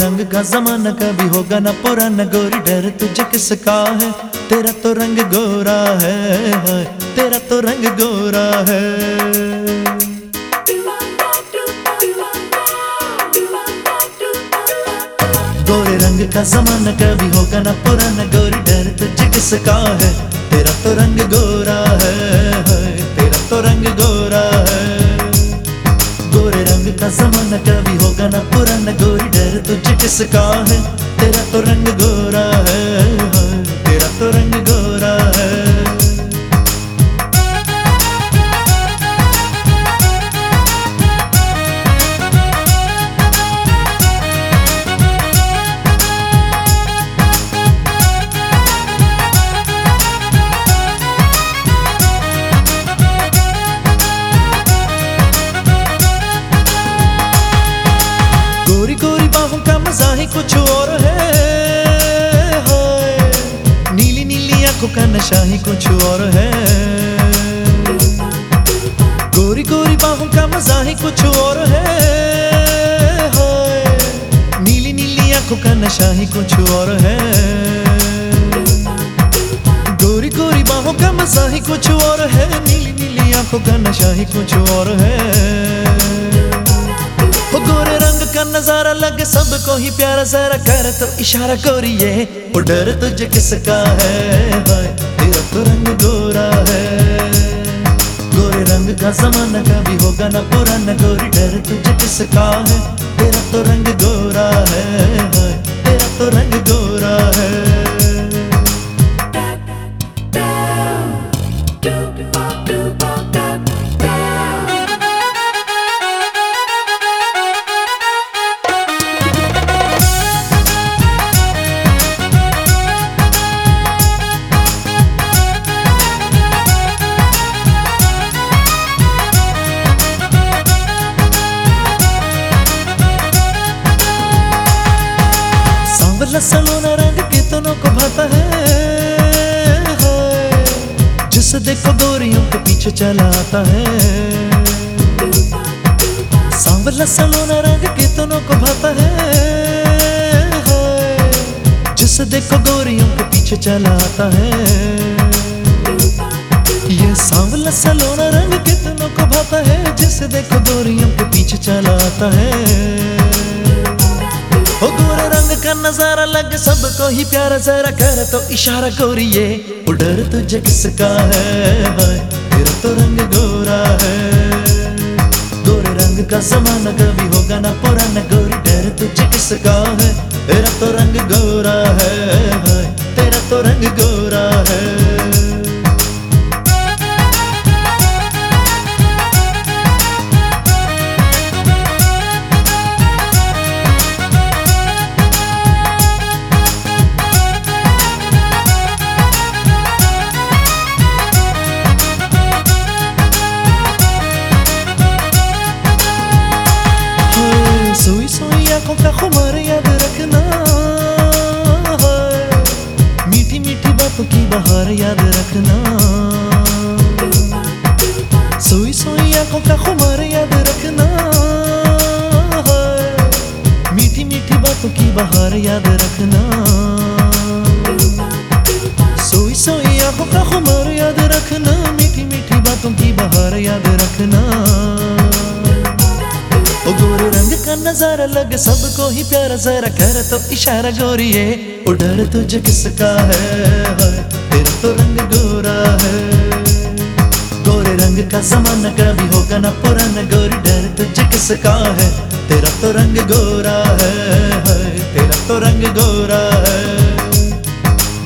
रंग का जमाना कभी होगा ना पुराना गोरी डर तुझे किसका है? तेरा तो रंग गोरा है हाय, तेरा तो रंग गोरा है। गोरे रंग का जमाना कभी होगा ना पुराना गोरी डर तुझे किसका है। तेरा तो रंग गोरा है तेरा तो रंग गोरा है। गोरे रंग का जमाना कभी होगा ना पुराना गोरी डर तुझे किसका है। तेरा तो रंग गोरा है। गोरा है। गोरी गोरी का मज़ा ही कुछ नशा ही कुछ और है। गोरी गोरी बाहों का मज़ा ही कुछ और है। नीली नीली आँखों का नशा ही कुछ और है। गोरी गोरी बाहों का मज़ा ही कुछ और है। नीली नीली आँखों का नशा ही कुछ और है। गोरे रंग का नज़ारा लगे सबको ही प्यारा जरा कर तो इशारा गोरिए वो डर तुझे किसका है? तेरा रंग गोरा है। गोरे रंग का जमाना कभी होगा ना पुराना। गोरी डर तुझे किसका है? तेरा तो रंग गोरा है। सांवला सलोना रंग कितनों को भाता है जिसे देखो गोरियों के पीछे चला आता है सांवला सलोना रंग कितनों को भाता है जिसे देखो गोरियों के पीछे चला आता है। ये सांवला सलोना रंग कितनों को भाता है, जिसे देखो गोरियों के पीछे चला आता है। का नज़ारा सब सबको ही प्यारा जरा कर तो इशारा गोरिए उडर डर तुझे किसका है तेरा तो रंग गोरा है। गोरे रंग का समान कभी होगा ना पुराना, गोरी डर तुझे किसका है। आँखों का खुमार याद रखना मीठी मीठी बातों की बहार याद रखना। सोई सोई आँखों का खुमार याद रखना मीठी मीठी बातों की बहार याद रखना। सोई सोई आँखों का खुमार याद रखना। मीठी मीठी बातों की बहार याद रखना। नज़ारा लगे सबको ही प्यारा जरा कर तो इशारा गोरिए ओ डर तुझे किसका है हाय, तेरा तो रंग गोरा है। गोरे रंग का जमाना कभी होगा ना पुराना गोरी डर तुझे किसका है तेरा तो रंग गोरा है तेरा तो रंग गोरा है।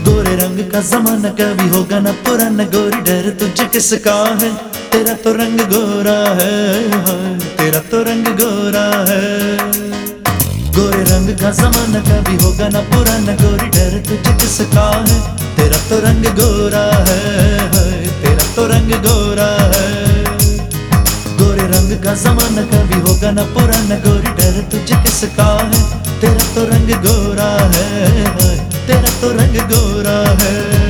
गोरे रंग का जमाना कभी होगा ना पुराना गोरी डर तुझे किसका है तेरा तो रंग गोरा है तेरा तो रंग गोरा है। गोरे रंग का जमाना कभी होगा ना पुराना। गोरी डर तुझे किसका है? तेरा तो रंग गोरा है तेरा तो रंग गोरा है। बदलेगा जमाना कभी होगा ना पुराना। गोरी डर तुझे किसका है? तेरा तो रंग गोरा है। तेरा तो रंग गोरा है।